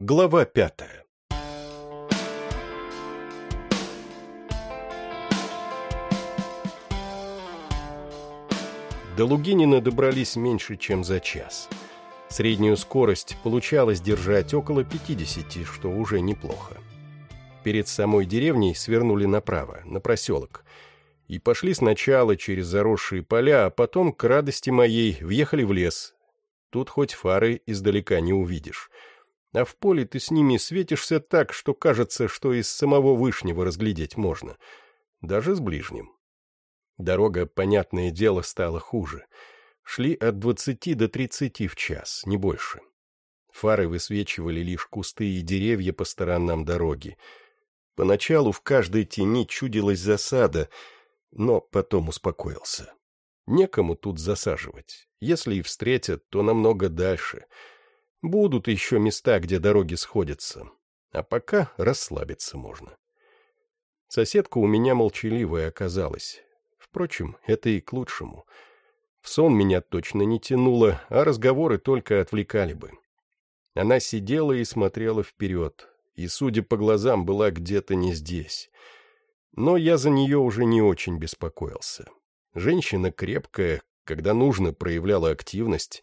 Глава пятая До Лугинина добрались меньше, чем за час. Среднюю скорость получалось держать около 50, что уже неплохо. Перед самой деревней свернули направо, на проселок, и пошли сначала через заросшие поля, а потом, к радости моей, въехали в лес. Тут хоть фары издалека не увидишь. А в поле ты с ними светишься так, что кажется, что из самого Вышнего разглядеть можно. Даже с ближним. Дорога, понятное дело, стала хуже. Шли от двадцати до тридцати в час, не больше. Фары высвечивали лишь кусты и деревья по сторонам дороги. Поначалу в каждой тени чудилась засада, но потом успокоился. Некому тут засаживать. Если и встретят, то намного дальше. Будут еще места, где дороги сходятся. А пока расслабиться можно. Соседка у меня молчаливая оказалась. Впрочем, это и к лучшему. В сон меня точно не тянуло, а разговоры только отвлекали бы. Она сидела и смотрела вперед, и, судя по глазам, была где-то не здесь. Но я за нее уже не очень беспокоился. Женщина крепкая, когда нужно, проявляла активность,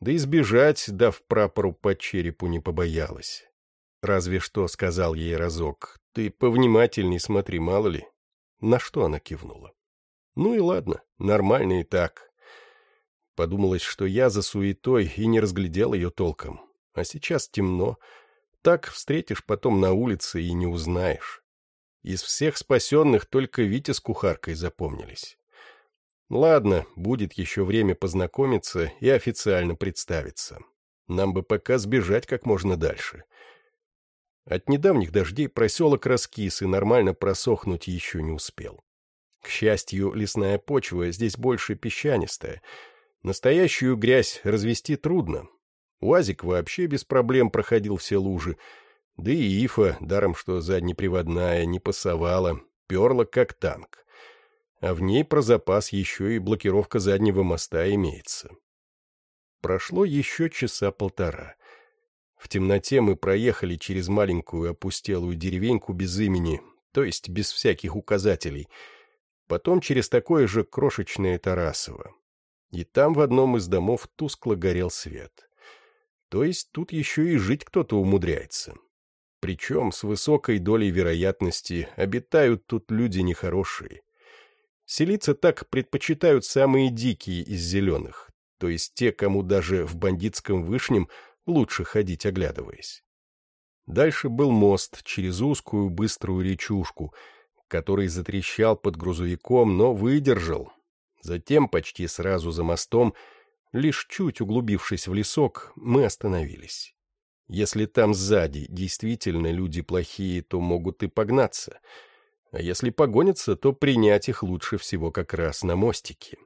да избежать, дав прапору по черепу, не побоялась. Разве что сказал ей разок, ты повнимательней смотри, мало ли. На что она кивнула. Ну и ладно, нормально и так. Подумалось, что я за суетой и не разглядел ее толком. А сейчас темно. Так встретишь потом на улице и не узнаешь. Из всех спасенных только Витя с кухаркой запомнились. Ладно, будет еще время познакомиться и официально представиться. Нам бы пока сбежать как можно дальше. От недавних дождей проселок раскис и нормально просохнуть еще не успел. К счастью, лесная почва здесь больше песчанистая. Настоящую грязь развести трудно. Уазик вообще без проблем проходил все лужи. Да и Ифа, даром что заднеприводная, не пасовала, перла как танк. А в ней про запас еще и блокировка заднего моста имеется. Прошло еще часа полтора. В темноте мы проехали через маленькую опустелую деревеньку без имени, то есть без всяких указателей — потом через такое же крошечное Тарасово. И там в одном из домов тускло горел свет. То есть тут еще и жить кто-то умудряется. Причем с высокой долей вероятности обитают тут люди нехорошие. Селиться так предпочитают самые дикие из зеленых, то есть те, кому даже в бандитском вышнем лучше ходить оглядываясь. Дальше был мост через узкую быструю речушку — который затрещал под грузовиком, но выдержал. Затем, почти сразу за мостом, лишь чуть углубившись в лесок, мы остановились. Если там сзади действительно люди плохие, то могут и погнаться. А если погонятся, то принять их лучше всего как раз на мостике.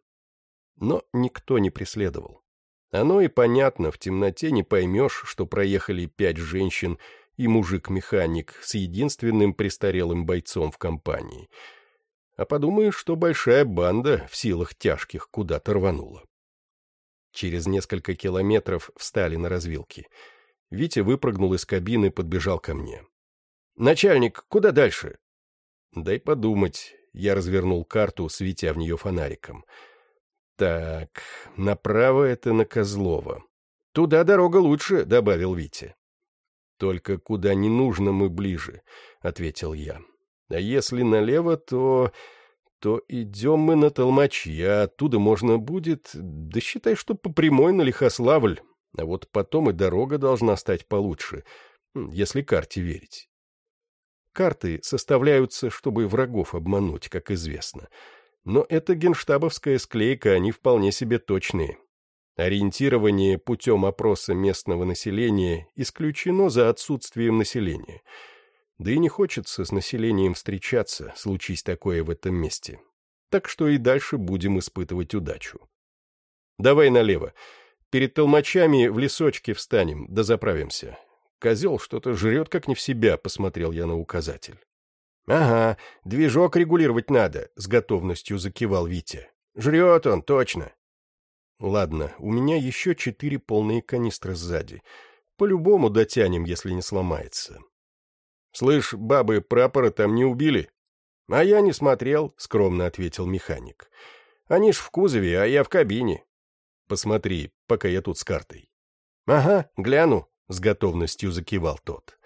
Но никто не преследовал. Оно и понятно, в темноте не поймешь, что проехали пять женщин — и мужик-механик с единственным престарелым бойцом в компании. А подумаешь, что большая банда в силах тяжких куда-то рванула. Через несколько километров встали на развилке. Витя выпрыгнул из кабины, подбежал ко мне. «Начальник, куда дальше?» «Дай подумать». Я развернул карту, светя в нее фонариком. «Так, направо это на Козлова». «Туда дорога лучше», — добавил Витя. «Только куда не нужно мы ближе», — ответил я. «А если налево, то... то идем мы на Толмачи, а оттуда можно будет... да считай, что по прямой на Лихославль, а вот потом и дорога должна стать получше, если карте верить». Карты составляются, чтобы врагов обмануть, как известно. Но это генштабовская склейка, они вполне себе точные. Ориентирование путем опроса местного населения исключено за отсутствием населения. Да и не хочется с населением встречаться, случись такое в этом месте. Так что и дальше будем испытывать удачу. Давай налево. Перед толмачами в лесочке встанем, да заправимся. Козел что-то жрет как не в себя, посмотрел я на указатель. Ага, движок регулировать надо, с готовностью закивал Витя. Жрет он, точно. Ладно, у меня еще четыре полные канистры сзади. По-любому дотянем, если не сломается. Слышь, бабы прапора там не убили? А я не смотрел, скромно ответил механик. Они ж в кузове, а я в кабине. Посмотри, пока я тут с картой. Ага, гляну, с готовностью закивал тот.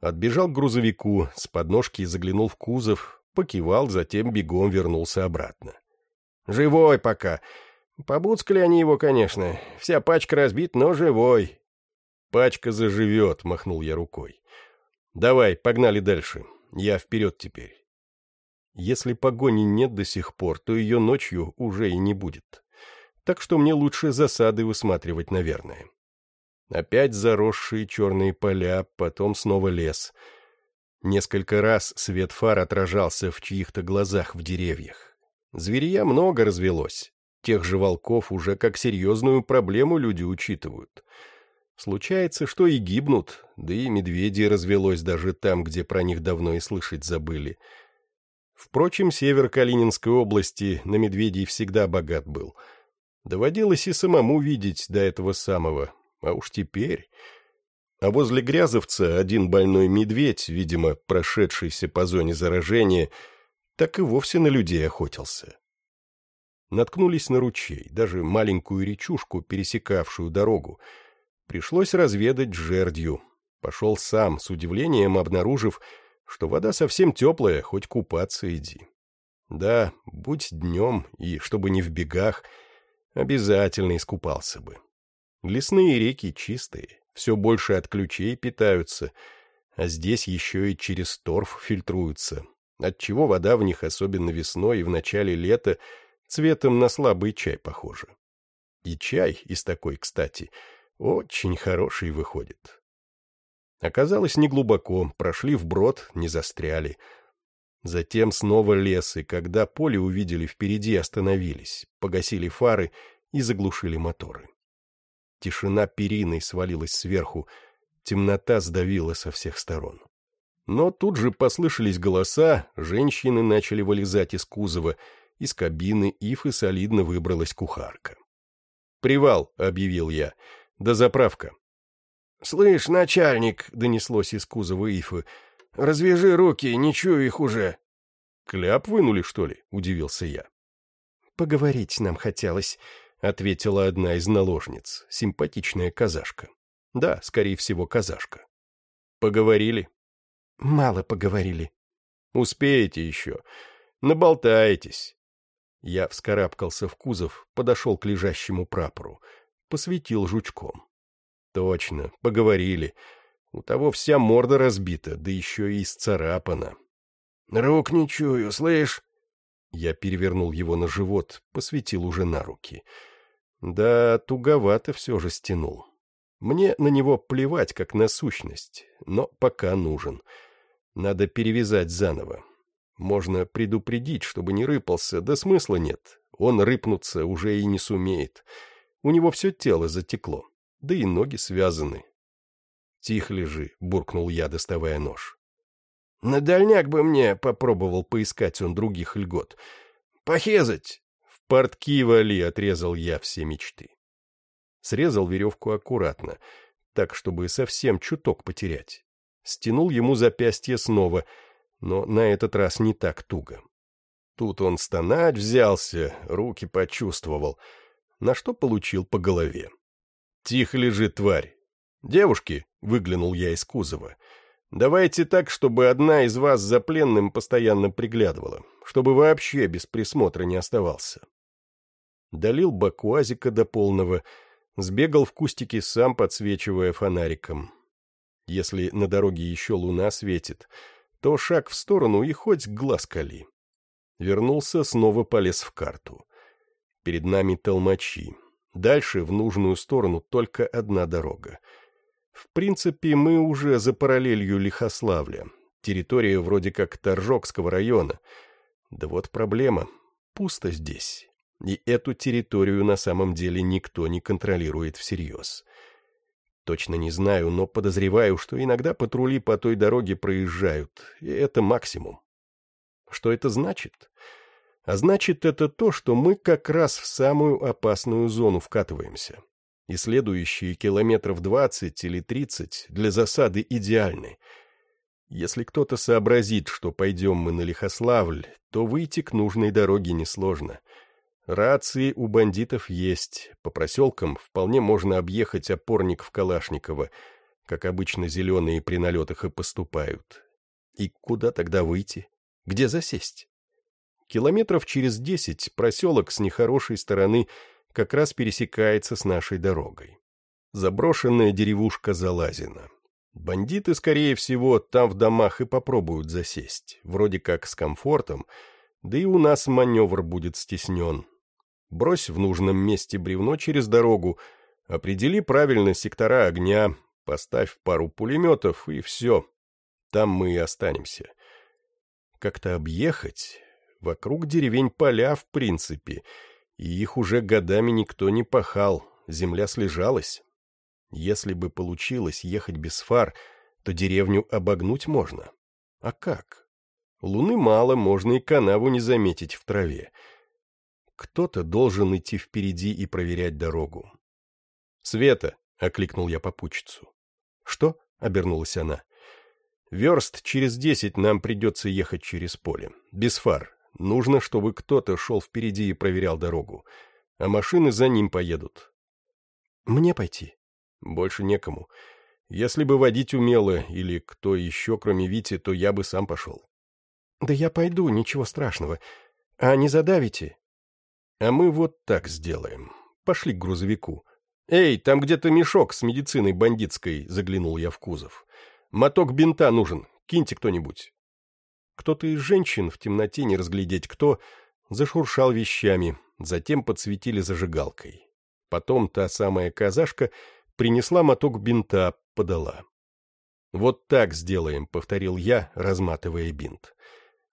Отбежал к грузовику, с подножки заглянул в кузов, покивал, затем бегом вернулся обратно. «Живой пока. Побуцкали они его, конечно. Вся пачка разбит, но живой». «Пачка заживет», — махнул я рукой. «Давай, погнали дальше. Я вперед теперь». Если погони нет до сих пор, то ее ночью уже и не будет. Так что мне лучше засады высматривать, наверное. Опять заросшие черные поля, потом снова лес. Несколько раз свет фар отражался в чьих-то глазах в деревьях. Зверья много развелось. Тех же волков уже как серьезную проблему люди учитывают. Случается, что и гибнут, да и медведей развелось даже там, где про них давно и слышать забыли. Впрочем, север Калининской области на медведей всегда богат был. Доводилось и самому видеть до этого самого, а уж теперь... А возле Грязовца один больной медведь, видимо, прошедшийся по зоне заражения, так и вовсе на людей охотился. Наткнулись на ручей, даже маленькую речушку, пересекавшую дорогу. Пришлось разведать жердью. Пошел сам, с удивлением обнаружив, что вода совсем теплая, хоть купаться иди. Да, будь днем, и чтобы не в бегах, обязательно искупался бы. Лесные реки чистые, все больше от ключей питаются, а здесь еще и через торф фильтруются, отчего вода в них, особенно весной и в начале лета, цветом на слабый чай похожа. И чай из такой, кстати, очень хороший выходит. Оказалось, неглубоко, прошли вброд, не застряли. Затем снова лес, и когда поле увидели впереди, остановились, погасили фары и заглушили моторы. Тишина периной свалилась сверху, темнота сдавила со всех сторон. Но тут же послышались голоса, женщины начали вылезать из кузова, из кабины Ифы солидно выбралась кухарка. «Привал», — объявил я, — «до заправка». «Слышь, начальник», — донеслось из кузова Ифы, — «развяжи руки, не чую их уже». «Кляп вынули, что ли?» — удивился я. «Поговорить нам хотелось», — ответила одна из наложниц, симпатичная казашка. Да, скорее всего, казашка. Поговорили? Мало поговорили. Успеете еще. Наболтаетесь. Я вскарабкался в кузов, подошел к лежащему прапору, посветил жучком. Точно, поговорили. У того вся морда разбита, да еще и исцарапана. Рук не чую, слышь? Я перевернул его на живот, посветил уже на руки — да, туговато все же стянул. Мне на него плевать, как на сущность, но пока нужен. Надо перевязать заново. Можно предупредить, чтобы не рыпался, да смысла нет. Он рыпнуться уже и не сумеет. У него все тело затекло, да и ноги связаны. — Тихо лежи, — буркнул я, доставая нож. — На дальняк бы мне, — попробовал поискать он других льгот. — Похезать! «Портки вали!» — отрезал я все мечты. Срезал веревку аккуратно, так, чтобы совсем чуток потерять. Стянул ему запястье снова, но на этот раз не так туго. Тут он стонать взялся, руки почувствовал, на что получил по голове. «Тихо лежит тварь!» «Девушки!» — выглянул я из кузова. «Давайте так, чтобы одна из вас за пленным постоянно приглядывала, чтобы вообще без присмотра не оставался долил бакуазика до полного, сбегал в кустики сам, подсвечивая фонариком. Если на дороге еще луна светит, то шаг в сторону и хоть глаз кали. Вернулся, снова полез в карту. Перед нами толмачи. Дальше в нужную сторону только одна дорога. В принципе, мы уже за параллелью Лихославля. Территория вроде как Торжокского района. Да вот проблема. Пусто здесь. И эту территорию на самом деле никто не контролирует всерьез. Точно не знаю, но подозреваю, что иногда патрули по той дороге проезжают, и это максимум. Что это значит? А значит это то, что мы как раз в самую опасную зону вкатываемся. и следующие километров двадцать или тридцать для засады идеальны. Если кто-то сообразит, что пойдем мы на Лихославль, то выйти к нужной дороге несложно. Рации у бандитов есть, по проселкам вполне можно объехать опорник в Калашниково, как обычно зеленые при налетах и поступают. И куда тогда выйти? Где засесть? Километров через десять проселок с нехорошей стороны как раз пересекается с нашей дорогой. Заброшенная деревушка Залазина. Бандиты, скорее всего, там в домах и попробуют засесть, вроде как с комфортом, да и у нас маневр будет стеснен. Брось в нужном месте бревно через дорогу, определи правильно сектора огня, поставь пару пулеметов, и все. Там мы и останемся. Как-то объехать? Вокруг деревень поля, в принципе, и их уже годами никто не пахал, земля слежалась. Если бы получилось ехать без фар, то деревню обогнуть можно. А как? Луны мало, можно и канаву не заметить в траве. Кто-то должен идти впереди и проверять дорогу. «Света!» — окликнул я попутчицу. «Что?» — обернулась она. «Верст через десять нам придется ехать через поле. Без фар. Нужно, чтобы кто-то шел впереди и проверял дорогу. А машины за ним поедут». «Мне пойти?» Больше некому. Если бы водить умело, или кто еще, кроме Вити, то я бы сам пошел. Да я пойду, ничего страшного. А не задавите? А мы вот так сделаем. Пошли к грузовику. Эй, там где-то мешок с медициной бандитской, заглянул я в кузов. Моток бинта нужен, киньте кто-нибудь. Кто-то из женщин, в темноте не разглядеть кто, зашуршал вещами, затем подсветили зажигалкой. Потом та самая казашка принесла моток бинта, подала. «Вот так сделаем», — повторил я, разматывая бинт.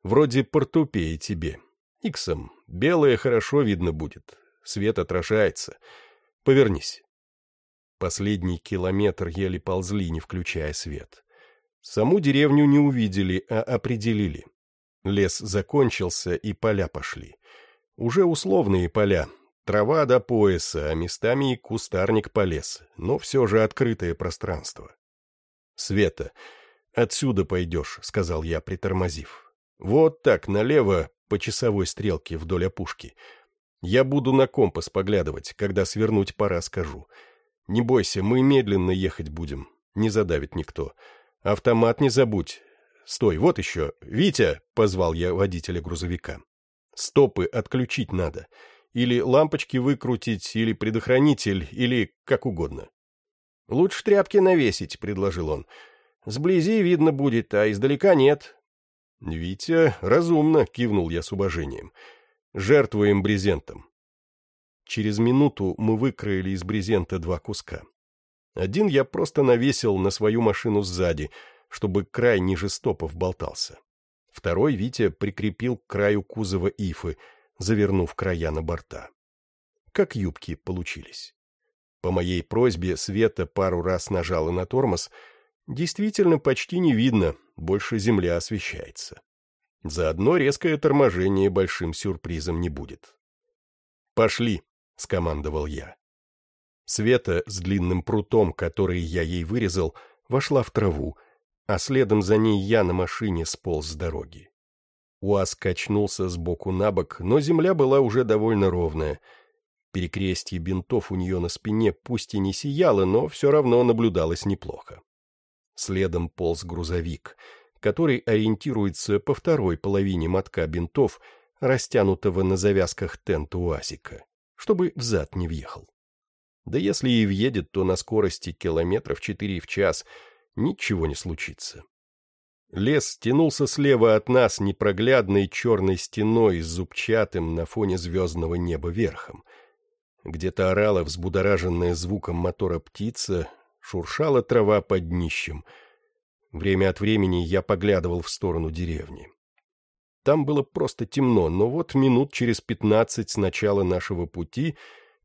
«Вроде портупеи тебе. Иксом. Белое хорошо видно будет. Свет отражается. Повернись». Последний километр еле ползли, не включая свет. Саму деревню не увидели, а определили. Лес закончился, и поля пошли. Уже условные поля, Трава до пояса, а местами и кустарник полез, но все же открытое пространство. «Света, отсюда пойдешь», — сказал я, притормозив. «Вот так, налево, по часовой стрелке вдоль опушки. Я буду на компас поглядывать, когда свернуть пора, скажу. Не бойся, мы медленно ехать будем, не задавит никто. Автомат не забудь. Стой, вот еще. Витя!» — позвал я водителя грузовика. «Стопы отключить надо» или лампочки выкрутить, или предохранитель, или как угодно. — Лучше тряпки навесить, — предложил он. — Сблизи видно будет, а издалека нет. — Витя, разумно, — кивнул я с уважением. — Жертвуем брезентом. Через минуту мы выкроили из брезента два куска. Один я просто навесил на свою машину сзади, чтобы край ниже стопов болтался. Второй Витя прикрепил к краю кузова ифы — завернув края на борта. Как юбки получились. По моей просьбе Света пару раз нажала на тормоз. Действительно почти не видно, больше земля освещается. Заодно резкое торможение большим сюрпризом не будет. «Пошли», — скомандовал я. Света с длинным прутом, который я ей вырезал, вошла в траву, а следом за ней я на машине сполз с дороги. УАЗ качнулся сбоку на бок, но земля была уже довольно ровная. Перекрестье бинтов у нее на спине пусть и не сияло, но все равно наблюдалось неплохо. Следом полз грузовик, который ориентируется по второй половине мотка бинтов, растянутого на завязках тента УАЗика, чтобы взад не въехал. Да если и въедет, то на скорости километров четыре в час ничего не случится. Лес тянулся слева от нас непроглядной черной стеной с зубчатым на фоне звездного неба верхом. Где-то орала взбудораженная звуком мотора птица, шуршала трава под днищем. Время от времени я поглядывал в сторону деревни. Там было просто темно, но вот минут через пятнадцать с начала нашего пути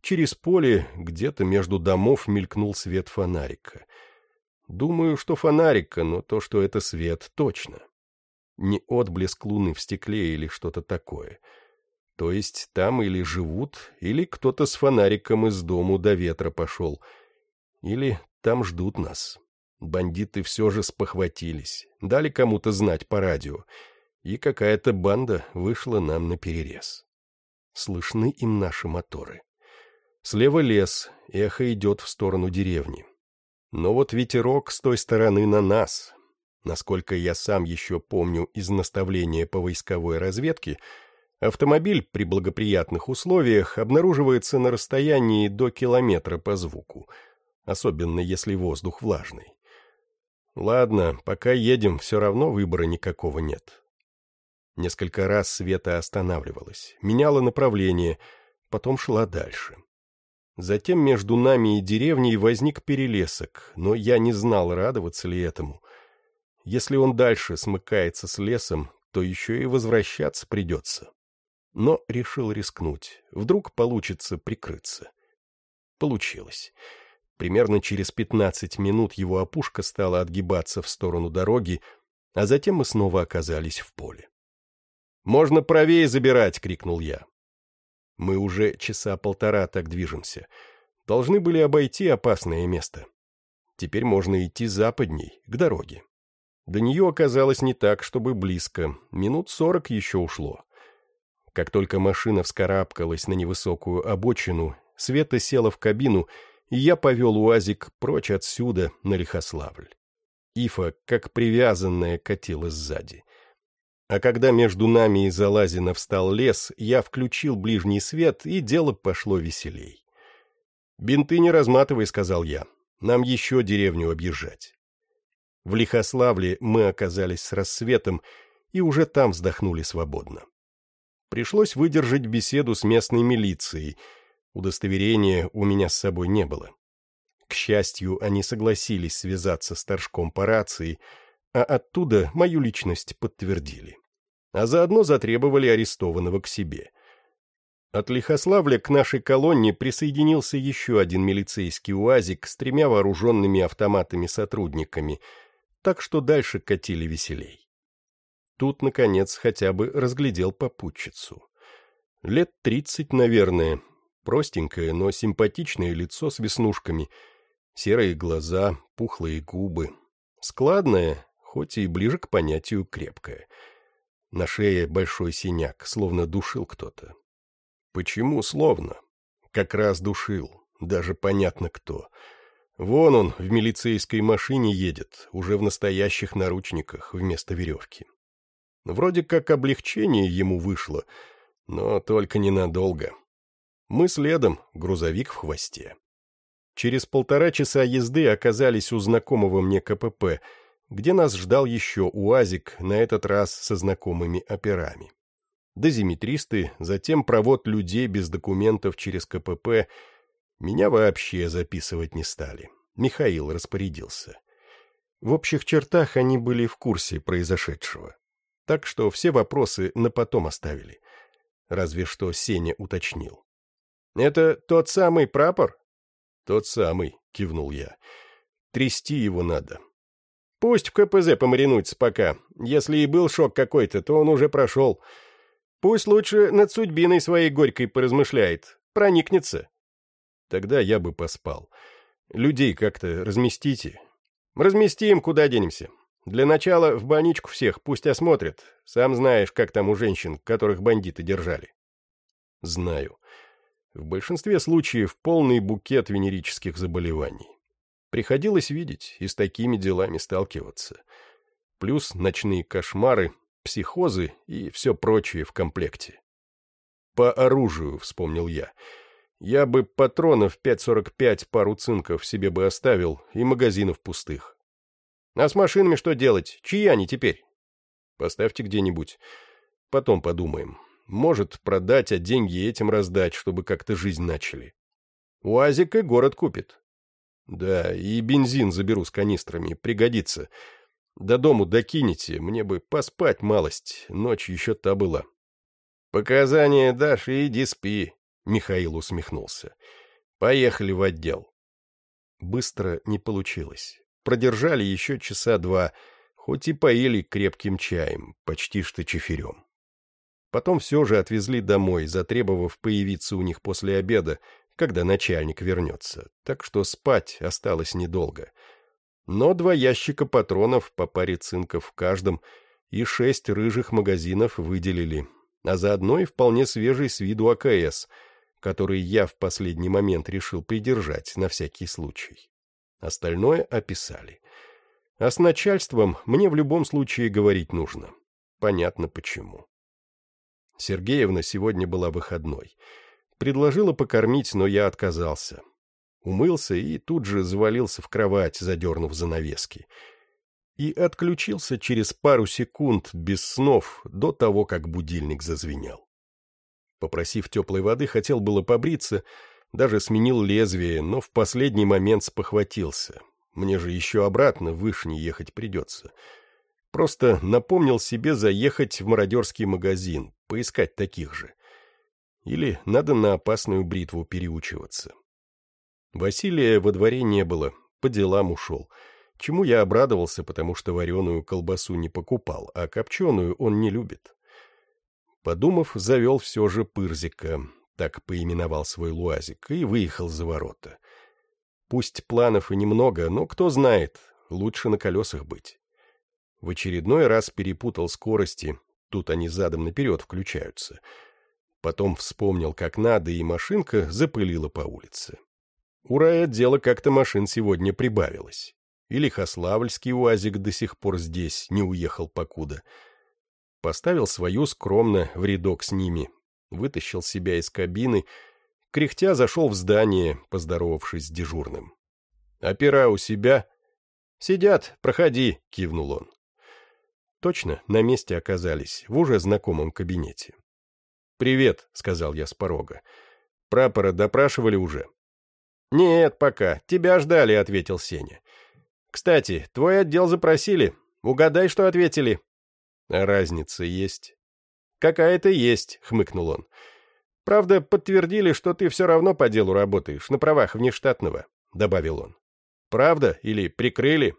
через поле где-то между домов мелькнул свет фонарика — Думаю, что фонарика, но то, что это свет, точно. Не отблеск луны в стекле или что-то такое. То есть там или живут, или кто-то с фонариком из дому до ветра пошел. Или там ждут нас. Бандиты все же спохватились, дали кому-то знать по радио, и какая-то банда вышла нам на перерез. Слышны им наши моторы. Слева лес, эхо идет в сторону деревни. Но вот ветерок с той стороны на нас. Насколько я сам еще помню из наставления по войсковой разведке, автомобиль при благоприятных условиях обнаруживается на расстоянии до километра по звуку, особенно если воздух влажный. Ладно, пока едем, все равно выбора никакого нет. Несколько раз Света останавливалась, меняла направление, потом шла дальше. Затем между нами и деревней возник перелесок, но я не знал, радоваться ли этому. Если он дальше смыкается с лесом, то еще и возвращаться придется. Но решил рискнуть. Вдруг получится прикрыться. Получилось. Примерно через пятнадцать минут его опушка стала отгибаться в сторону дороги, а затем мы снова оказались в поле. «Можно правее забирать!» — крикнул я. Мы уже часа полтора так движемся. Должны были обойти опасное место. Теперь можно идти западней, к дороге. До нее оказалось не так, чтобы близко. Минут сорок еще ушло. Как только машина вскарабкалась на невысокую обочину, Света села в кабину — я повел УАЗик прочь отсюда, на Лихославль. Ифа, как привязанная, катила сзади. А когда между нами и Залазина встал лес, я включил ближний свет, и дело пошло веселей. «Бинты не разматывай», — сказал я. «Нам еще деревню объезжать». В Лихославле мы оказались с рассветом и уже там вздохнули свободно. Пришлось выдержать беседу с местной милицией — Удостоверения у меня с собой не было. К счастью, они согласились связаться с Торжком по рации, а оттуда мою личность подтвердили. А заодно затребовали арестованного к себе. От Лихославля к нашей колонне присоединился еще один милицейский УАЗик с тремя вооруженными автоматами сотрудниками, так что дальше катили веселей. Тут, наконец, хотя бы разглядел попутчицу. Лет тридцать, наверное, Простенькое, но симпатичное лицо с веснушками, серые глаза, пухлые губы. Складное, хоть и ближе к понятию крепкое. На шее большой синяк, словно душил кто-то. Почему словно? Как раз душил, даже понятно кто. Вон он в милицейской машине едет, уже в настоящих наручниках вместо веревки. Вроде как облегчение ему вышло, но только ненадолго. Мы следом, грузовик в хвосте. Через полтора часа езды оказались у знакомого мне КПП, где нас ждал еще УАЗик, на этот раз со знакомыми операми. Дозиметристы, затем провод людей без документов через КПП. Меня вообще записывать не стали. Михаил распорядился. В общих чертах они были в курсе произошедшего. Так что все вопросы на потом оставили. Разве что Сеня уточнил. «Это тот самый прапор?» «Тот самый», — кивнул я. «Трясти его надо». «Пусть в КПЗ помаринуется пока. Если и был шок какой-то, то он уже прошел. Пусть лучше над судьбиной своей горькой поразмышляет. Проникнется». «Тогда я бы поспал. Людей как-то разместите». «Разместим, куда денемся. Для начала в больничку всех пусть осмотрят. Сам знаешь, как там у женщин, которых бандиты держали». «Знаю. В большинстве случаев полный букет венерических заболеваний. Приходилось видеть и с такими делами сталкиваться. Плюс ночные кошмары, психозы и все прочее в комплекте. «По оружию», — вспомнил я. «Я бы патронов 5.45 пару цинков себе бы оставил и магазинов пустых». «А с машинами что делать? Чьи они теперь?» «Поставьте где-нибудь. Потом подумаем. Может, продать, а деньги этим раздать, чтобы как-то жизнь начали. УАЗик и город купит. Да, и бензин заберу с канистрами, пригодится. До дому докинете, мне бы поспать малость, ночь еще та была. Показания дашь и иди спи, Михаил усмехнулся. Поехали в отдел. Быстро не получилось. Продержали еще часа два, хоть и поели крепким чаем, почти что чефирем. Потом все же отвезли домой, затребовав появиться у них после обеда, когда начальник вернется, так что спать осталось недолго. Но два ящика патронов по паре цинков в каждом и шесть рыжих магазинов выделили, а заодно и вполне свежий с виду АКС, который я в последний момент решил придержать на всякий случай. Остальное описали. А с начальством мне в любом случае говорить нужно. Понятно почему. Сергеевна сегодня была выходной. Предложила покормить, но я отказался. Умылся и тут же завалился в кровать, задернув занавески. И отключился через пару секунд без снов до того, как будильник зазвенел. Попросив теплой воды, хотел было побриться, даже сменил лезвие, но в последний момент спохватился. Мне же еще обратно в Вышний ехать придется. Просто напомнил себе заехать в мародерский магазин, поискать таких же. Или надо на опасную бритву переучиваться. Василия во дворе не было, по делам ушел. Чему я обрадовался, потому что вареную колбасу не покупал, а копченую он не любит. Подумав, завел все же пырзика, так поименовал свой луазик, и выехал за ворота. Пусть планов и немного, но кто знает, лучше на колесах быть. В очередной раз перепутал скорости, тут они задом наперед включаются. Потом вспомнил, как надо, и машинка запылила по улице. У райотдела как-то машин сегодня прибавилось. И Лихославльский УАЗик до сих пор здесь, не уехал покуда. Поставил свою скромно в рядок с ними, вытащил себя из кабины, кряхтя зашел в здание, поздоровавшись с дежурным. «Опера у себя?» «Сидят, проходи», — кивнул он. Точно, на месте оказались, в уже знакомом кабинете. «Привет», — сказал я с порога. «Прапора допрашивали уже?» «Нет, пока. Тебя ждали», — ответил Сеня. «Кстати, твой отдел запросили. Угадай, что ответили». «Разница есть?» «Какая-то есть», — хмыкнул он. «Правда, подтвердили, что ты все равно по делу работаешь, на правах внештатного», — добавил он. «Правда? Или прикрыли?»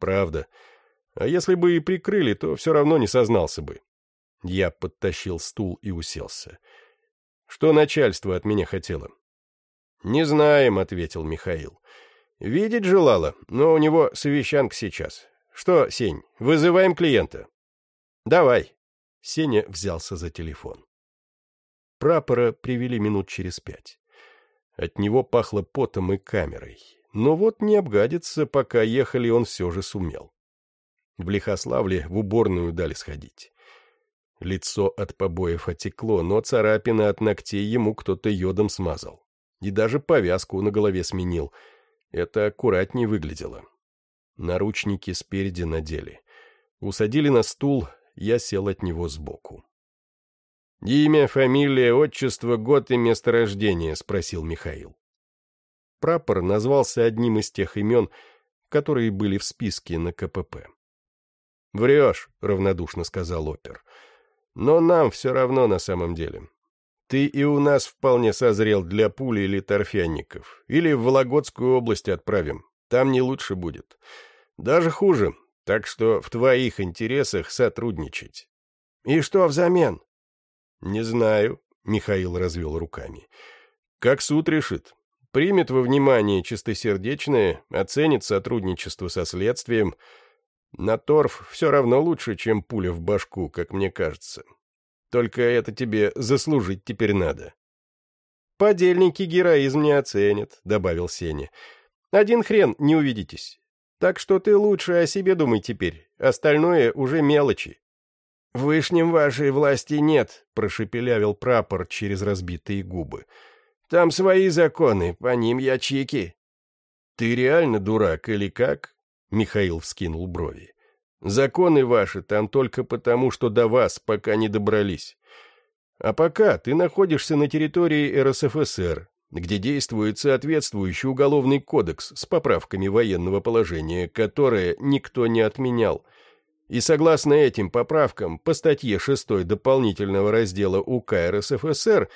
«Правда. А если бы и прикрыли, то все равно не сознался бы. Я подтащил стул и уселся. Что начальство от меня хотело? «Не знаем», — ответил Михаил. «Видеть желала, но у него совещанка сейчас. Что, Сень, вызываем клиента?» «Давай». Сеня взялся за телефон. Прапора привели минут через пять. От него пахло потом и камерой. Но вот не обгадиться, пока ехали, он все же сумел. В Лихославле в уборную дали сходить. Лицо от побоев отекло, но царапина от ногтей ему кто-то йодом смазал. И даже повязку на голове сменил. Это аккуратней выглядело. Наручники спереди надели. Усадили на стул, я сел от него сбоку. «Имя, фамилия, отчество, год и место рождения?» — спросил Михаил. Прапор назвался одним из тех имен, которые были в списке на КПП. «Врешь», — равнодушно сказал опер. «Но нам все равно на самом деле. Ты и у нас вполне созрел для пули или торфянников. Или в Вологодскую область отправим. Там не лучше будет. Даже хуже. Так что в твоих интересах сотрудничать». «И что взамен?» «Не знаю», — Михаил развел руками. «Как суд решит. Примет во внимание чистосердечное, оценит сотрудничество со следствием». На торф все равно лучше, чем пуля в башку, как мне кажется. Только это тебе заслужить теперь надо. «Подельники героизм не оценят», — добавил Сеня. «Один хрен не увидитесь. Так что ты лучше о себе думай теперь. Остальное уже мелочи». «В Вышнем вашей власти нет», — прошепелявил прапор через разбитые губы. «Там свои законы, по ним я чики». «Ты реально дурак или как?» Михаил вскинул брови. «Законы ваши там только потому, что до вас пока не добрались. А пока ты находишься на территории РСФСР, где действует соответствующий уголовный кодекс с поправками военного положения, которое никто не отменял. И согласно этим поправкам, по статье 6 дополнительного раздела УК РСФСР,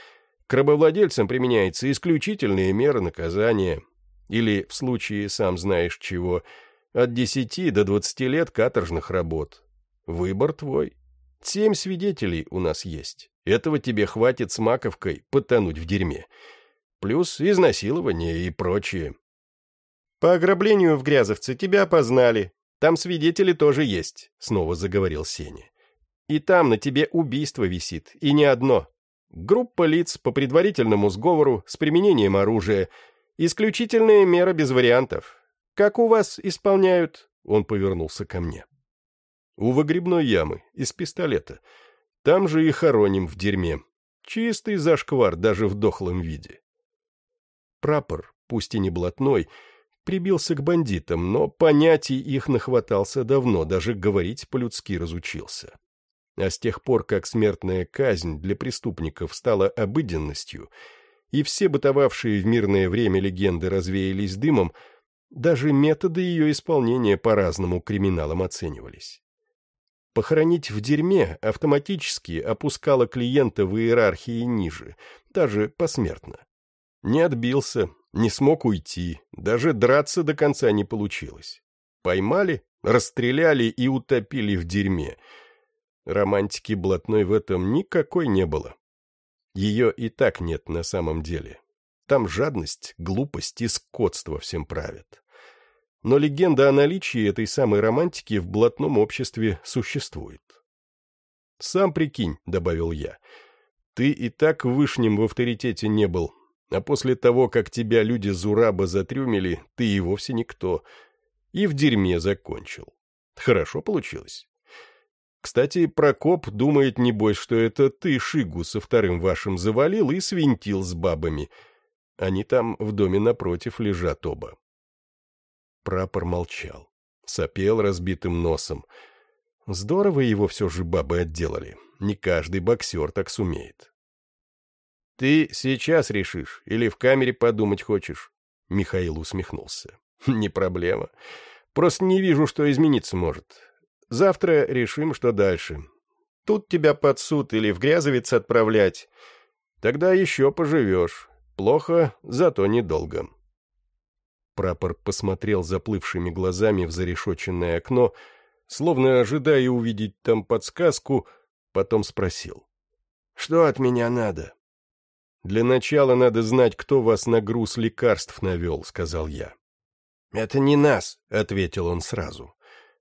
к рабовладельцам применяется исключительные меры наказания. Или, в случае сам знаешь чего – от десяти до двадцати лет каторжных работ. Выбор твой. Семь свидетелей у нас есть. Этого тебе хватит с маковкой потонуть в дерьме. Плюс изнасилование и прочее. По ограблению в Грязовце тебя опознали. Там свидетели тоже есть, снова заговорил Сеня. И там на тебе убийство висит, и не одно. Группа лиц по предварительному сговору с применением оружия. Исключительная мера без вариантов. Как у вас исполняют? Он повернулся ко мне. У выгребной ямы, из пистолета. Там же и хороним в дерьме. Чистый зашквар даже в дохлом виде. Прапор, пусть и не блатной, прибился к бандитам, но понятий их нахватался давно, даже говорить по-людски разучился. А с тех пор, как смертная казнь для преступников стала обыденностью, и все бытовавшие в мирное время легенды развеялись дымом, даже методы ее исполнения по-разному криминалам оценивались. Похоронить в дерьме автоматически опускало клиента в иерархии ниже, даже посмертно. Не отбился, не смог уйти, даже драться до конца не получилось. Поймали, расстреляли и утопили в дерьме. Романтики блатной в этом никакой не было. Ее и так нет на самом деле. Там жадность, глупость и скотство всем правят. Но легенда о наличии этой самой романтики в блатном обществе существует. «Сам прикинь», — добавил я, — «ты и так вышним в авторитете не был, а после того, как тебя люди Зураба затрюмили, ты и вовсе никто. И в дерьме закончил. Хорошо получилось. Кстати, Прокоп думает, небось, что это ты Шигу со вторым вашим завалил и свинтил с бабами. Они там в доме напротив лежат оба. Прапор молчал. Сопел разбитым носом. Здорово его все же бабы отделали. Не каждый боксер так сумеет. «Ты сейчас решишь или в камере подумать хочешь?» Михаил усмехнулся. «Не проблема. Просто не вижу, что измениться может. Завтра решим, что дальше. Тут тебя под суд или в Грязовец отправлять. Тогда еще поживешь. Плохо, зато недолго». Прапор посмотрел заплывшими глазами в зарешоченное окно, словно ожидая увидеть там подсказку, потом спросил. «Что от меня надо?» «Для начала надо знать, кто вас на груз лекарств навел», — сказал я. «Это не нас», — ответил он сразу.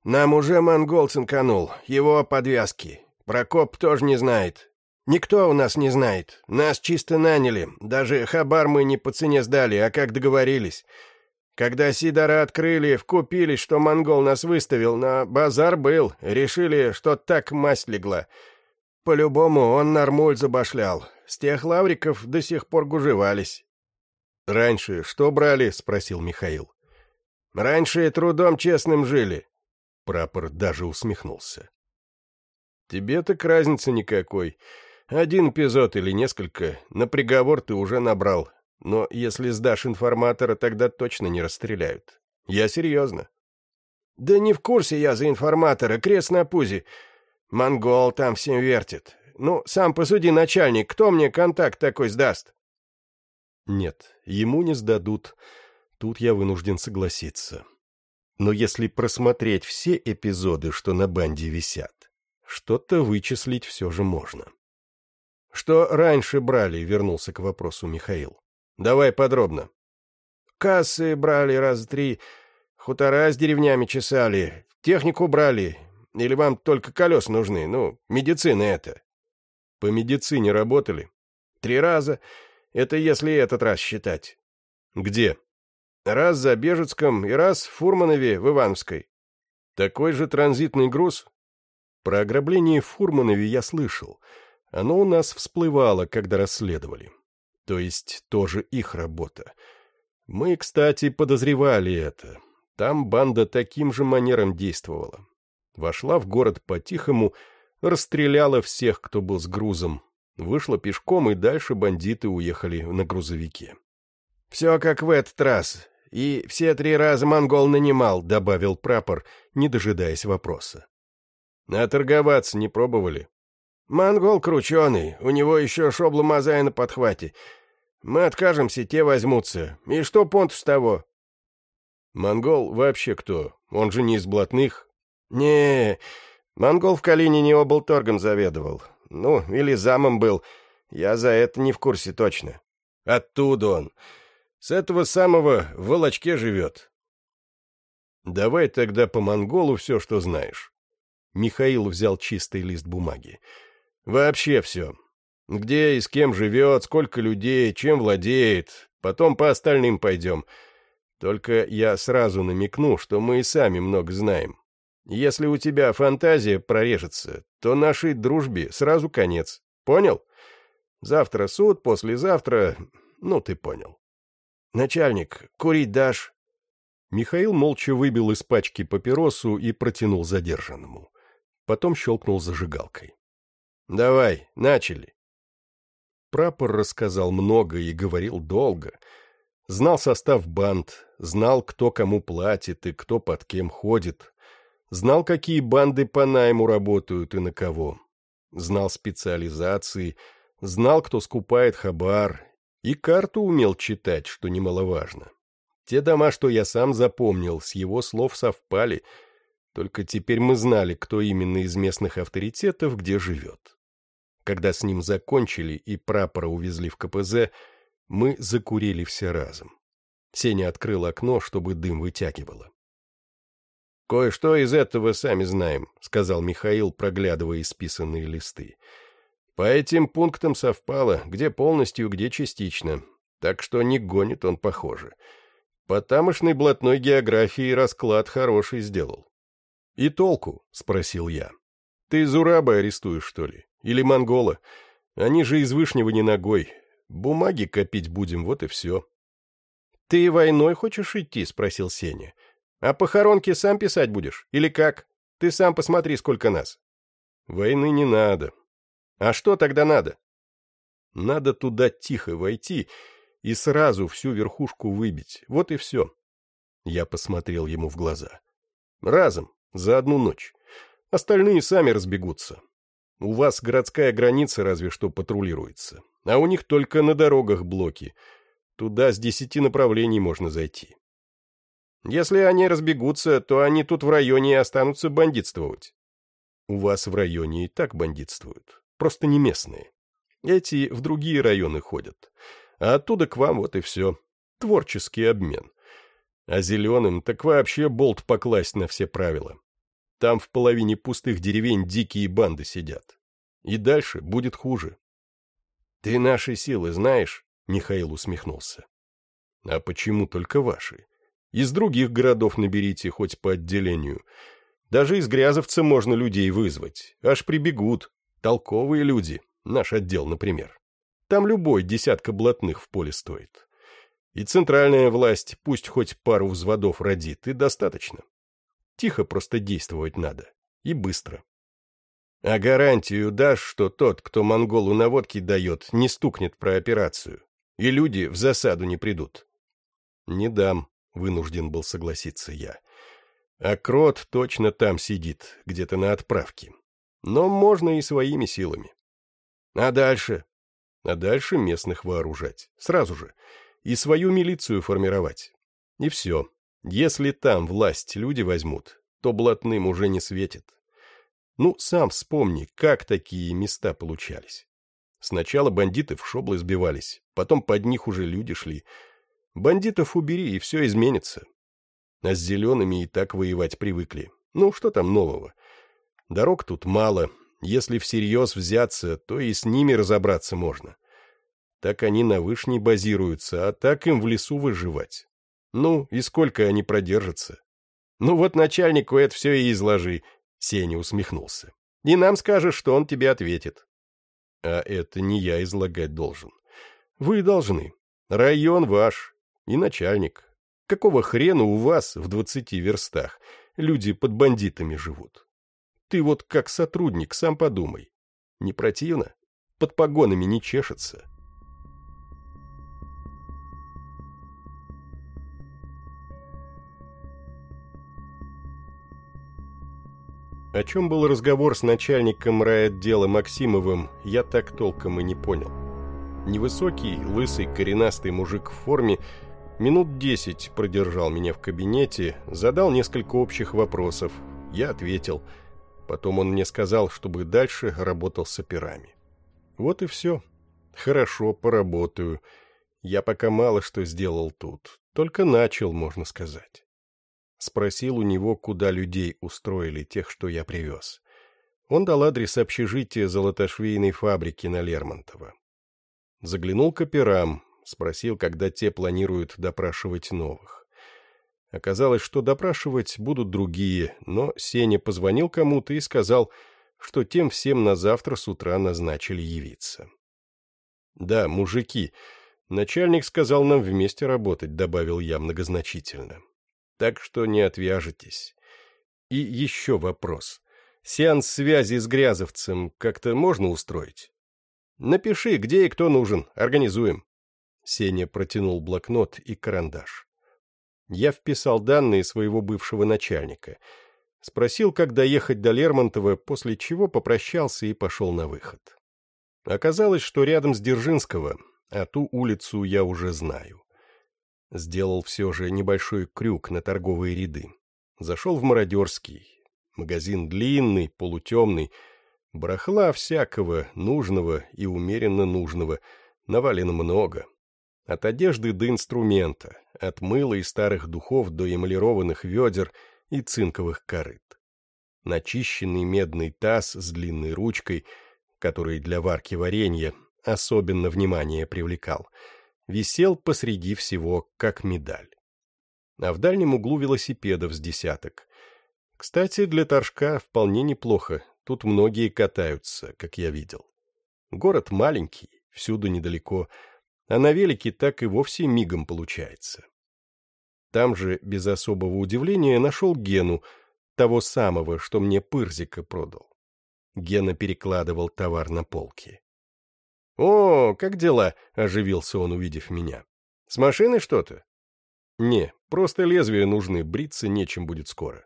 «Нам уже монгол цинканул, его подвязки. Прокоп тоже не знает. Никто у нас не знает. Нас чисто наняли. Даже хабар мы не по цене сдали, а как договорились. Когда Сидора открыли, вкупились, что монгол нас выставил, на базар был. Решили, что так масть легла. По-любому он нормуль забашлял. С тех лавриков до сих пор гужевались. — Раньше что брали? — спросил Михаил. — Раньше трудом честным жили. Прапор даже усмехнулся. — Тебе так разницы никакой. Один эпизод или несколько, на приговор ты уже набрал. Но если сдашь информатора, тогда точно не расстреляют. Я серьезно. — Да не в курсе я за информатора, крест на пузе. Монгол там всем вертит. Ну, сам посуди, начальник, кто мне контакт такой сдаст? Нет, ему не сдадут. Тут я вынужден согласиться. Но если просмотреть все эпизоды, что на банде висят, что-то вычислить все же можно. Что раньше брали, вернулся к вопросу Михаил. Давай подробно. Кассы брали раз три, хутора с деревнями чесали, технику брали. Или вам только колеса нужны? Ну, медицина это. По медицине работали? Три раза. Это если этот раз считать. Где? Раз за Бежецком и раз в Фурманове в Ивановской. Такой же транзитный груз? Про ограбление в Фурманове я слышал. Оно у нас всплывало, когда расследовали. То есть тоже их работа. Мы, кстати, подозревали это. Там банда таким же манером действовала. Вошла в город по-тихому расстреляла всех, кто был с грузом, вышла пешком, и дальше бандиты уехали на грузовике. «Все как в этот раз, и все три раза монгол нанимал», — добавил прапор, не дожидаясь вопроса. «А торговаться не пробовали?» «Монгол крученый, у него еще шобла мозаи на подхвате. Мы откажемся, те возьмутся. И что понт с того?» «Монгол вообще кто? Он же не из блатных?» «Не, Монгол в Калинине облторгом заведовал. Ну, или замом был. Я за это не в курсе точно. Оттуда он. С этого самого в Волочке живет. Давай тогда по монголу все, что знаешь. Михаил взял чистый лист бумаги. Вообще все. Где и с кем живет, сколько людей, чем владеет. Потом по остальным пойдем. Только я сразу намекну, что мы и сами много знаем. Если у тебя фантазия прорежется, то нашей дружбе сразу конец. Понял? Завтра суд, послезавтра... Ну, ты понял. Начальник, курить дашь? Михаил молча выбил из пачки папиросу и протянул задержанному. Потом щелкнул зажигалкой. «Давай, начали». Прапор рассказал много и говорил долго. Знал состав банд, знал, кто кому платит и кто под кем ходит. Знал, какие банды по найму работают и на кого. Знал специализации, знал, кто скупает хабар, и карту умел читать, что немаловажно. Те дома, что я сам запомнил, с его слов совпали, только теперь мы знали, кто именно из местных авторитетов где живет. Когда с ним закончили и прапора увезли в КПЗ, мы закурили все разом. Сеня открыл окно, чтобы дым вытягивало. «Кое-что из этого сами знаем», — сказал Михаил, проглядывая исписанные листы. «По этим пунктам совпало, где полностью, где частично, так что не гонит он, похоже. По тамошной блатной географии расклад хороший сделал». «И толку?» — спросил я. «Ты Зураба арестуешь, что ли? Или монгола? Они же из Вышнего не ногой. Бумаги копить будем, вот и все». «Ты войной хочешь идти?» — спросил Сеня. «А похоронки сам писать будешь? Или как? Ты сам посмотри, сколько нас». «Войны не надо». «А что тогда надо?» «Надо туда тихо войти и сразу всю верхушку выбить. Вот и все». Я посмотрел ему в глаза. «Разом, за одну ночь. Остальные сами разбегутся. У вас городская граница разве что патрулируется, а у них только на дорогах блоки. Туда с десяти направлений можно зайти. Если они разбегутся, то они тут в районе и останутся бандитствовать. У вас в районе и так бандитствуют, просто не местные. Эти в другие районы ходят, а оттуда к вам вот и все. Творческий обмен. А зеленым так вообще болт покласть на все правила. Там в половине пустых деревень дикие банды сидят. И дальше будет хуже. — Ты наши силы знаешь? — Михаил усмехнулся. — А почему только ваши? Из других городов наберите хоть по отделению. Даже из Грязовца можно людей вызвать. Аж прибегут. Толковые люди. Наш отдел, например. Там любой десятка блатных в поле стоит. И центральная власть пусть хоть пару взводов родит, и достаточно. Тихо просто действовать надо. И быстро. А гарантию дашь, что тот, кто монголу наводки дает, не стукнет про операцию, и люди в засаду не придут? Не дам, вынужден был согласиться я. А крот точно там сидит, где-то на отправке. Но можно и своими силами. А дальше? А дальше местных вооружать. Сразу же. И свою милицию формировать. И все. Если там власть люди возьмут, то блатным уже не светит. Ну, сам вспомни, как такие места получались. Сначала бандиты в шоблы сбивались, потом под них уже люди шли. Бандитов убери, и все изменится. А с зелеными и так воевать привыкли. Ну, что там нового? Дорог тут мало. Если всерьез взяться, то и с ними разобраться можно. Так они на вышней базируются, а так им в лесу выживать. Ну, и сколько они продержатся? Ну вот начальнику это все и изложи, Сеня усмехнулся. И нам скажешь, что он тебе ответит. А это не я излагать должен. Вы должны. Район ваш и начальник. Какого хрена у вас в двадцати верстах люди под бандитами живут? Ты вот как сотрудник сам подумай. Не противно? Под погонами не чешется. О чем был разговор с начальником райотдела Максимовым, я так толком и не понял. Невысокий, лысый, коренастый мужик в форме минут десять продержал меня в кабинете, задал несколько общих вопросов. Я ответил. Потом он мне сказал, чтобы дальше работал с операми. Вот и все. Хорошо, поработаю. Я пока мало что сделал тут. Только начал, можно сказать. Спросил у него, куда людей устроили, тех, что я привез. Он дал адрес общежития золотошвейной фабрики на Лермонтова. Заглянул к операм, спросил, когда те планируют допрашивать новых. Оказалось, что допрашивать будут другие, но Сеня позвонил кому-то и сказал, что тем всем на завтра с утра назначили явиться. «Да, мужики, начальник сказал нам вместе работать», — добавил я многозначительно. «Так что не отвяжетесь. И еще вопрос. Сеанс связи с Грязовцем как-то можно устроить?» «Напиши, где и кто нужен. Организуем». Сеня протянул блокнот и карандаш. Я вписал данные своего бывшего начальника. Спросил, как доехать до Лермонтова, после чего попрощался и пошел на выход. Оказалось, что рядом с Дзержинского, а ту улицу я уже знаю. Сделал все же небольшой крюк на торговые ряды. Зашел в Мародерский. Магазин длинный, полутемный. Барахла всякого, нужного и умеренно нужного, навалено много. От одежды до инструмента, от мыла и старых духов до эмалированных ведер и цинковых корыт. Начищенный медный таз с длинной ручкой, который для варки варенья особенно внимание привлекал, висел посреди всего, как медаль. А в дальнем углу велосипедов с десяток. Кстати, для торжка вполне неплохо, тут многие катаются, как я видел. Город маленький, всюду недалеко, а на велике так и вовсе мигом получается. Там же, без особого удивления, нашел Гену, того самого, что мне Пырзика продал. Гена перекладывал товар на полки. «О, как дела?» — оживился он, увидев меня. «С машиной что-то?» «Не, просто лезвия нужны, бриться нечем будет скоро».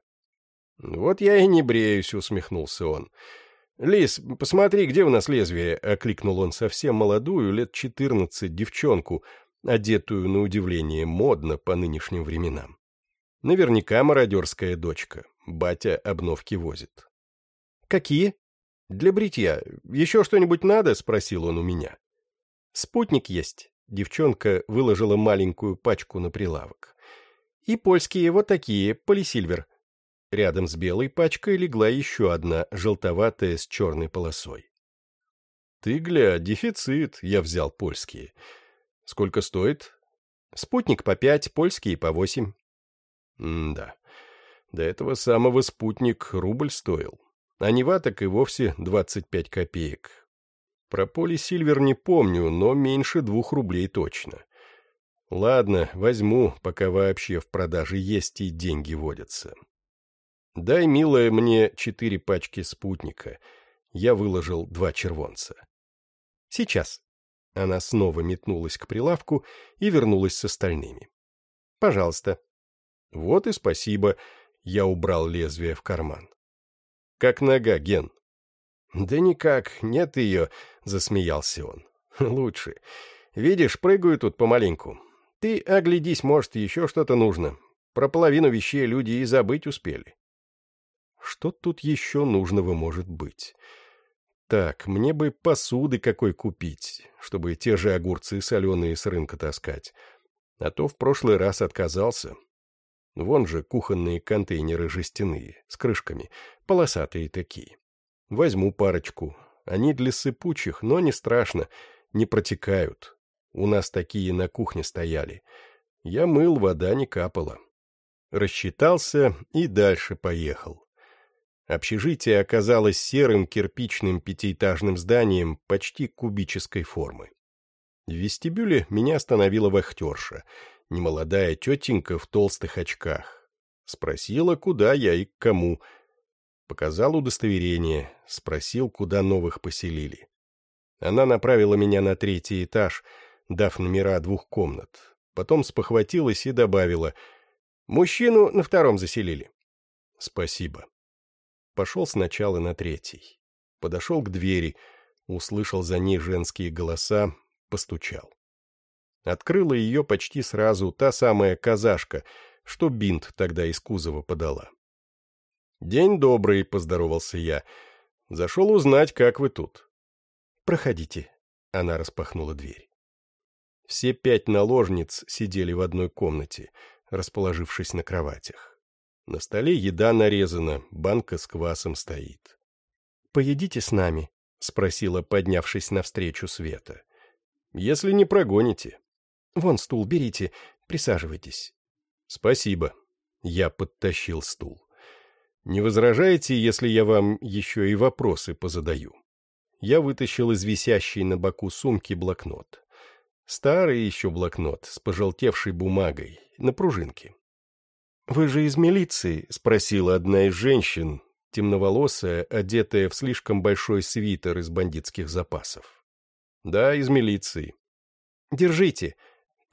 «Вот я и не бреюсь», — усмехнулся он. «Лис, посмотри, где у нас лезвие?» — окликнул он совсем молодую, лет четырнадцать, девчонку, одетую, на удивление, модно по нынешним временам. Наверняка мародерская дочка. Батя обновки возит. «Какие?» «Для бритья. Еще что-нибудь надо?» — спросил он у меня. «Спутник есть». Девчонка выложила маленькую пачку на прилавок. «И польские вот такие, полисильвер. Рядом с белой пачкой легла еще одна, желтоватая с черной полосой. «Ты гля, дефицит», — я взял польские. «Сколько стоит?» «Спутник по пять, польские по восемь». «Да, до этого самого спутник рубль стоил, а Нева так и вовсе двадцать пять копеек. Про Поли Сильвер не помню, но меньше двух рублей точно. Ладно, возьму, пока вообще в продаже есть и деньги водятся. «Дай, милая, мне четыре пачки спутника». Я выложил два червонца. «Сейчас». Она снова метнулась к прилавку и вернулась с остальными. «Пожалуйста». «Вот и спасибо». Я убрал лезвие в карман. «Как нога, Ген?» «Да никак, нет ее», — засмеялся он. «Лучше. Видишь, прыгаю тут помаленьку. Ты оглядись, может, еще что-то нужно. Про половину вещей люди и забыть успели». Что тут еще нужного может быть? Так, мне бы посуды какой купить, чтобы те же огурцы соленые с рынка таскать. А то в прошлый раз отказался. Вон же кухонные контейнеры жестяные, с крышками, полосатые такие. Возьму парочку. Они для сыпучих, но не страшно, не протекают. У нас такие на кухне стояли. Я мыл, вода не капала. Рассчитался и дальше поехал. Общежитие оказалось серым кирпичным пятиэтажным зданием почти кубической формы. В вестибюле меня остановила вахтерша, немолодая тетенька в толстых очках. Спросила, куда я и к кому. Показал удостоверение, спросил, куда новых поселили. Она направила меня на третий этаж, дав номера двух комнат. Потом спохватилась и добавила, «Мужчину на втором заселили». «Спасибо». Пошел сначала на третий. Подошел к двери, услышал за ней женские голоса, постучал. Открыла ее почти сразу та самая казашка, что бинт тогда из кузова подала. «День добрый», — поздоровался я. «Зашел узнать, как вы тут». «Проходите», — она распахнула дверь. Все пять наложниц сидели в одной комнате, расположившись на кроватях. На столе еда нарезана, банка с квасом стоит. «Поедите с нами?» — спросила, поднявшись навстречу Света. «Если не прогоните». «Вон стул берите, присаживайтесь». «Спасибо». Я подтащил стул. «Не возражаете, если я вам еще и вопросы позадаю?» Я вытащил из висящей на боку сумки блокнот. Старый еще блокнот с пожелтевшей бумагой, на пружинке. «Вы же из милиции?» — спросила одна из женщин, темноволосая, одетая в слишком большой свитер из бандитских запасов. «Да, из милиции». «Держите».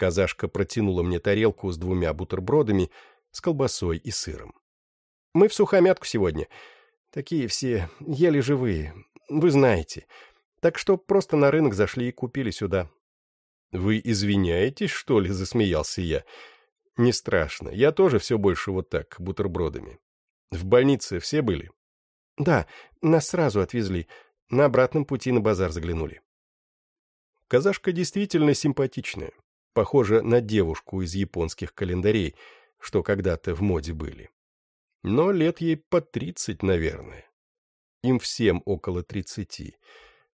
Казашка протянула мне тарелку с двумя бутербродами, с колбасой и сыром. «Мы в сухомятку сегодня. Такие все еле живые, вы знаете. Так что просто на рынок зашли и купили сюда». «Вы извиняетесь, что ли?» — засмеялся я. «Не страшно. Я тоже все больше вот так, бутербродами. В больнице все были? Да, нас сразу отвезли. На обратном пути на базар заглянули. Казашка действительно симпатичная. Похожа на девушку из японских календарей, что когда-то в моде были. Но лет ей по тридцать, наверное. Им всем около тридцати.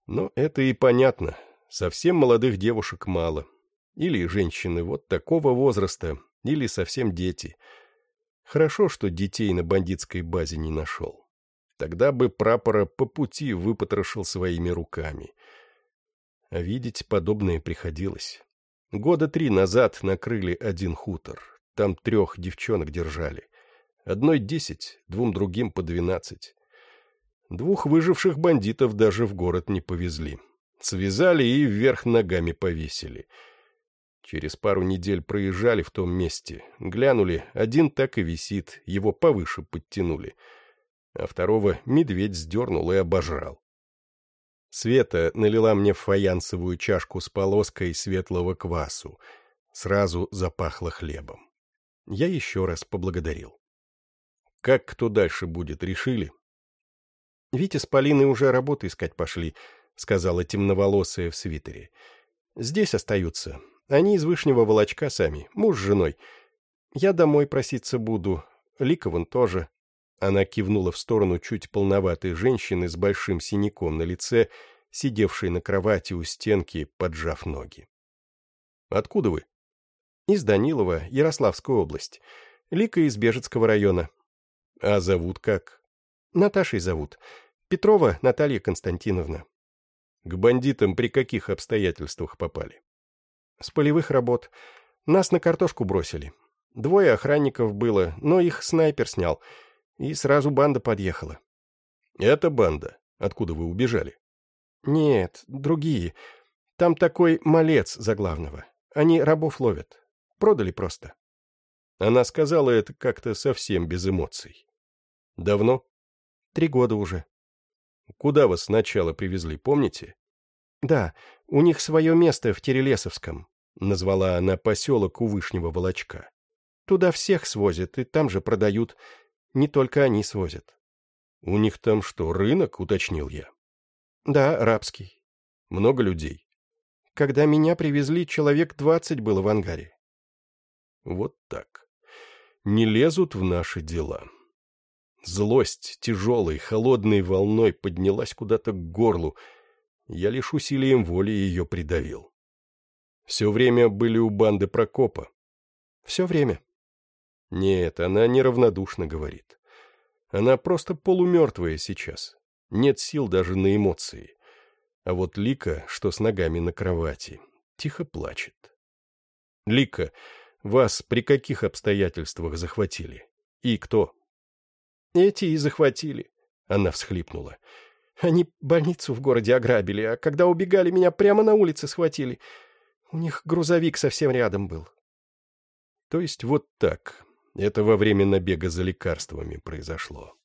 Но это и понятно. Совсем молодых девушек мало. Или женщины вот такого возраста, или совсем дети — Хорошо, что детей на бандитской базе не нашел. Тогда бы прапора по пути выпотрошил своими руками. А видеть подобное приходилось. Года три назад накрыли один хутор. Там трех девчонок держали. Одной десять, двум другим по двенадцать. Двух выживших бандитов даже в город не повезли. Связали и вверх ногами повесили — Через пару недель проезжали в том месте, глянули, один так и висит, его повыше подтянули, а второго медведь сдернул и обожрал. Света налила мне фаянсовую чашку с полоской светлого квасу. Сразу запахло хлебом. Я еще раз поблагодарил. Как кто дальше будет, решили? — Витя с Полиной уже работу искать пошли, — сказала темноволосая в свитере. — Здесь остаются, они из Вышнего Волочка сами, муж с женой. Я домой проситься буду. Ликован тоже. Она кивнула в сторону чуть полноватой женщины с большим синяком на лице, сидевшей на кровати у стенки, поджав ноги. «Откуда вы?» «Из Данилова, Ярославская область. Лика из Бежецкого района». «А зовут как?» «Наташей зовут. Петрова Наталья Константиновна». «К бандитам при каких обстоятельствах попали?» С полевых работ. Нас на картошку бросили. Двое охранников было, но их снайпер снял. И сразу банда подъехала. Это банда? Откуда вы убежали? Нет, другие. Там такой малец за главного. Они рабов ловят. Продали просто. Она сказала это как-то совсем без эмоций. Давно? Три года уже. Куда вас сначала привезли, помните? Да, у них свое место в Терелесовском, — назвала она поселок у Вышнего Волочка. Туда всех свозят и там же продают. Не только они свозят. — У них там что, рынок, — уточнил я. — Да, рабский. — Много людей? — Когда меня привезли, человек двадцать было в ангаре. — Вот так. Не лезут в наши дела. Злость тяжелой, холодной волной поднялась куда-то к горлу, — я лишь усилием воли ее придавил. Все время были у банды Прокопа. Все время. Нет, она неравнодушно говорит. Она просто полумертвая сейчас. Нет сил даже на эмоции. А вот Лика, что с ногами на кровати, тихо плачет. Лика, вас при каких обстоятельствах захватили? И кто? Эти и захватили. Она всхлипнула. Они больницу в городе ограбили, а когда убегали, меня прямо на улице схватили. У них грузовик совсем рядом был. То есть вот так. Это во время набега за лекарствами произошло.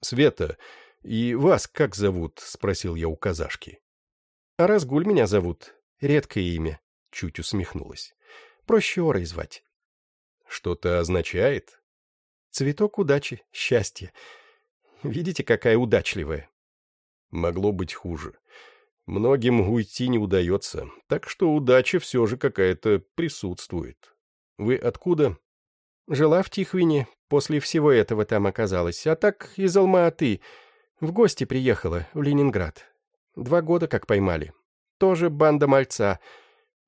Света, и вас как зовут? Спросил я у казашки. А Разгуль меня зовут. Редкое имя. Чуть усмехнулась. Проще Орой звать. Что-то означает? Цветок удачи, счастья. Видите, какая удачливая. Могло быть хуже. Многим уйти не удается, так что удача все же какая-то присутствует. Вы откуда? Жила в Тихвине, после всего этого там оказалась, а так из Алма-Аты. В гости приехала, в Ленинград. Два года как поймали. Тоже банда мальца.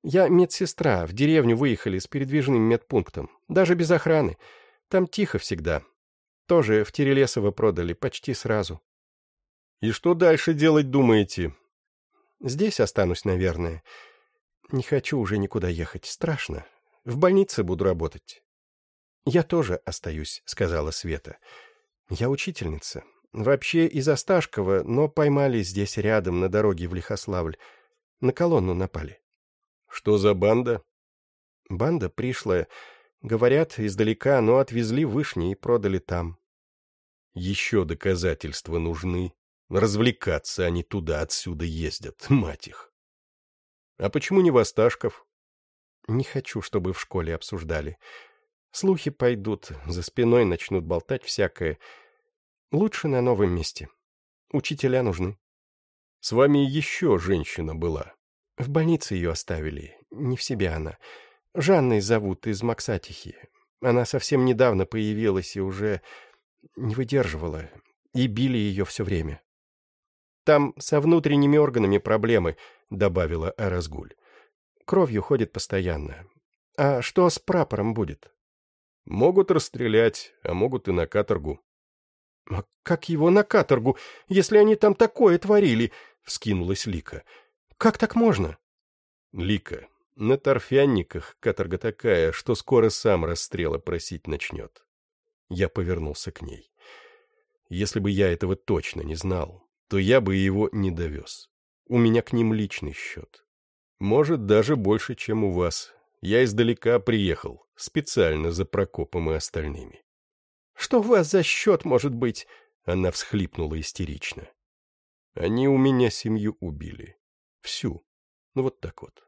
Я медсестра, в деревню выехали с передвижным медпунктом. Даже без охраны. Там тихо всегда. Тоже в Терелесово продали, почти сразу. И что дальше делать думаете? Здесь останусь, наверное. Не хочу уже никуда ехать, страшно. В больнице буду работать. Я тоже остаюсь, сказала Света. Я учительница. Вообще из Осташкова, но поймали здесь рядом, на дороге в Лихославль. На колонну напали. Что за банда? Банда пришлая. Говорят, издалека, но отвезли Вышни и продали там. Еще доказательства нужны. Развлекаться они туда-отсюда ездят, мать их. А почему не в Осташков? Не хочу, чтобы в школе обсуждали. Слухи пойдут, за спиной начнут болтать всякое. Лучше на новом месте. Учителя нужны. С вами еще женщина была. В больнице ее оставили. Не в себе она. Жанной зовут, из Максатихи. Она совсем недавно появилась и уже не выдерживала. И били ее все время. Там со внутренними органами проблемы, добавила Аразгуль. Кровью ходит постоянно. А что с прапором будет? Могут расстрелять, а могут и на каторгу. — А как его на каторгу, если они там такое творили? — вскинулась Лика. — Как так можно? — Лика, на торфянниках каторга такая, что скоро сам расстрела просить начнет. Я повернулся к ней. Если бы я этого точно не знал, то я бы его не довез. У меня к ним личный счет. Может, даже больше, чем у вас. Я издалека приехал, специально за Прокопом и остальными. Что у вас за счет может быть? Она всхлипнула истерично. Они у меня семью убили. Всю. Ну вот так вот.